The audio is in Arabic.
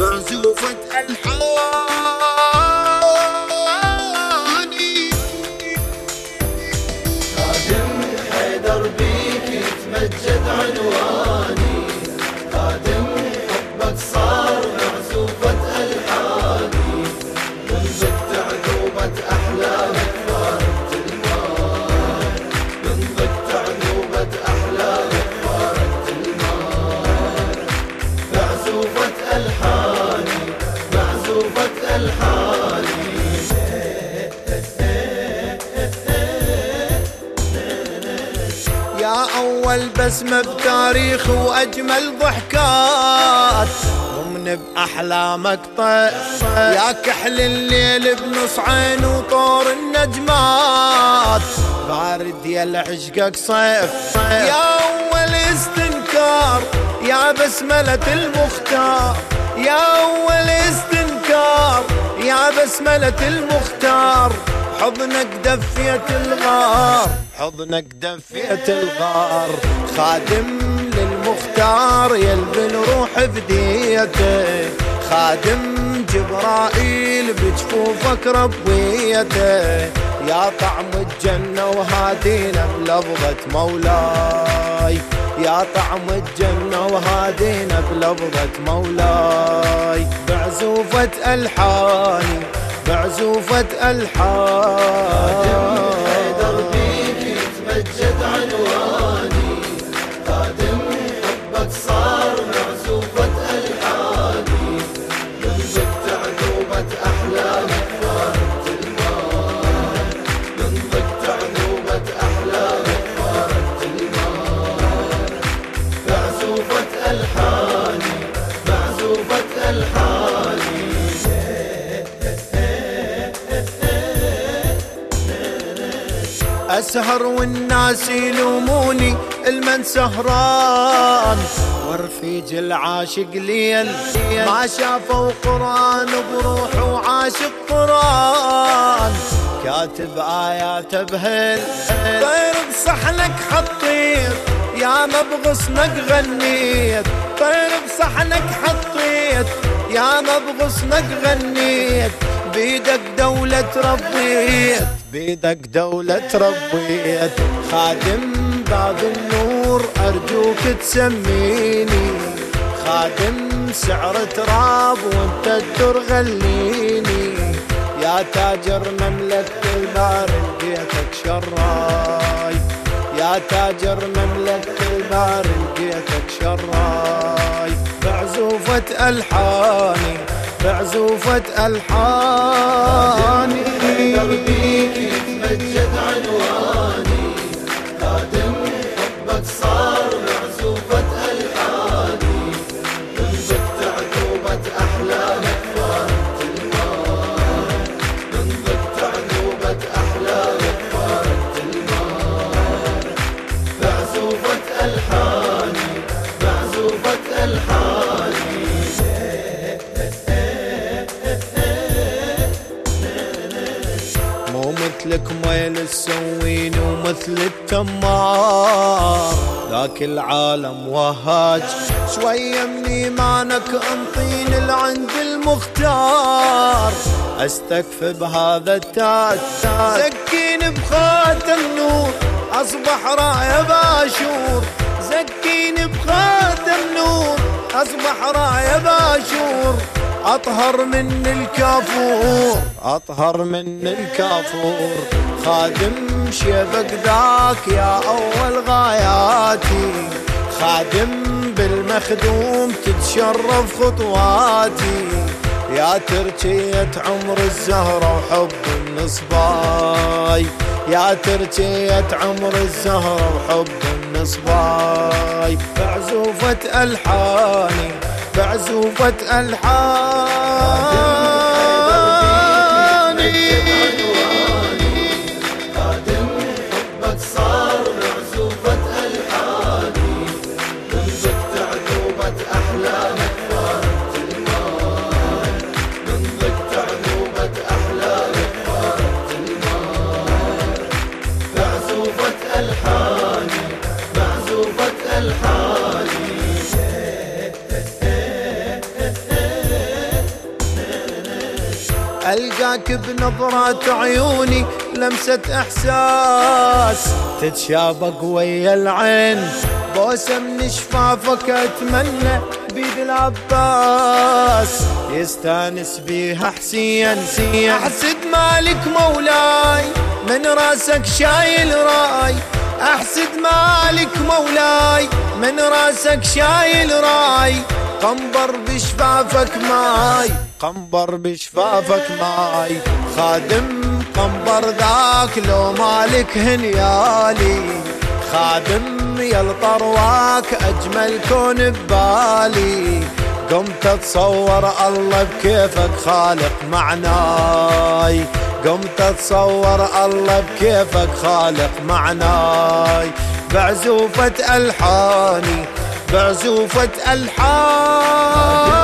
معزوفة ألحاني خادم حيدر بيك يتمجد عنواني. أول بسمة بتاريخ وأجمل ضحكات. ضمن بأحلامك طير يا كحل الليل بنص عين وطور النجمات. بارد يا لعشقك صيف يا أول استنكار يا بسملة المختار. يا أول استنكار يا بسملة المختار. حضنك دفية الغار. حضنك دفية الغار. خادم للمختار يلبن روح بديته خادم جبرائيل بجفوفك ربيته يا طعم الجنة وهادينا بلفظة مولاي. يا طعم الجنة وهادينا بلفظة مولاي. بعزوفة ألحاني بعزوفة ألحاني أسهر والناس يلوموني المن سهران. ورفيج العاشق ليل ما شافوا قرآن بروح وعاشق قرآن. كاتب آيات بهل طير بصحنك حطير يا ما بغصنك غنيت. طير بصحنك حطيت يا ما بغصنك غنيت. بيدك دولة ربيت. بيدك دولة ربيت. خادم باب النور أرجوك تسميني. خادم سعر تراب وأنت الدر غليني يا تاجر مملكة البار لقيتك شراي. يا تاجر مملكة البار لقيتك شراي. بعزوفة ألحاني بعزوفة ألحاني. مثلك ميل تسويني ومثل التمار. ذاك العالم وهاج شوية من ايمانك انطيني لعند المختار. أستكفي بهذا التاج زكيني بخاتم نور أصبح راية باشور. زكيني بخاتم نور أصبح راية باشور. أطهر من الكافور أطهر من الكافور. خادم شيبك ذاك يا أول غاياتي. خادم بالمخدوم تتشرف خطواتي. يا تركية عمر الزهرة وحب النصباي. يا تركية عمر الزهرة وحب النصباي. بعزوفة ألحاني بعزوفة ألحاني ألقاك بنظرات عيوني لمسة إحساس تتشابك ويا العين. بوسة من شفافك أتمنى بيد العباس. يستانس بيها حسين أحسد مالك مولاي من راسك شايل راي. أحسد مالك مولاي من راسك شايل راي. قنبر بشفافك ماي قنبر بشفافك ماي خادم قنبر ذاك لو مالك هنيالي. خادم يا الطرواك أجمل كون ببالي. قمت أتصور الله بكيفك خالق معناي. قمت أتصور الله بكيفك خالق معناي. بعزوفة ألحاني بعزوفة ألحاني.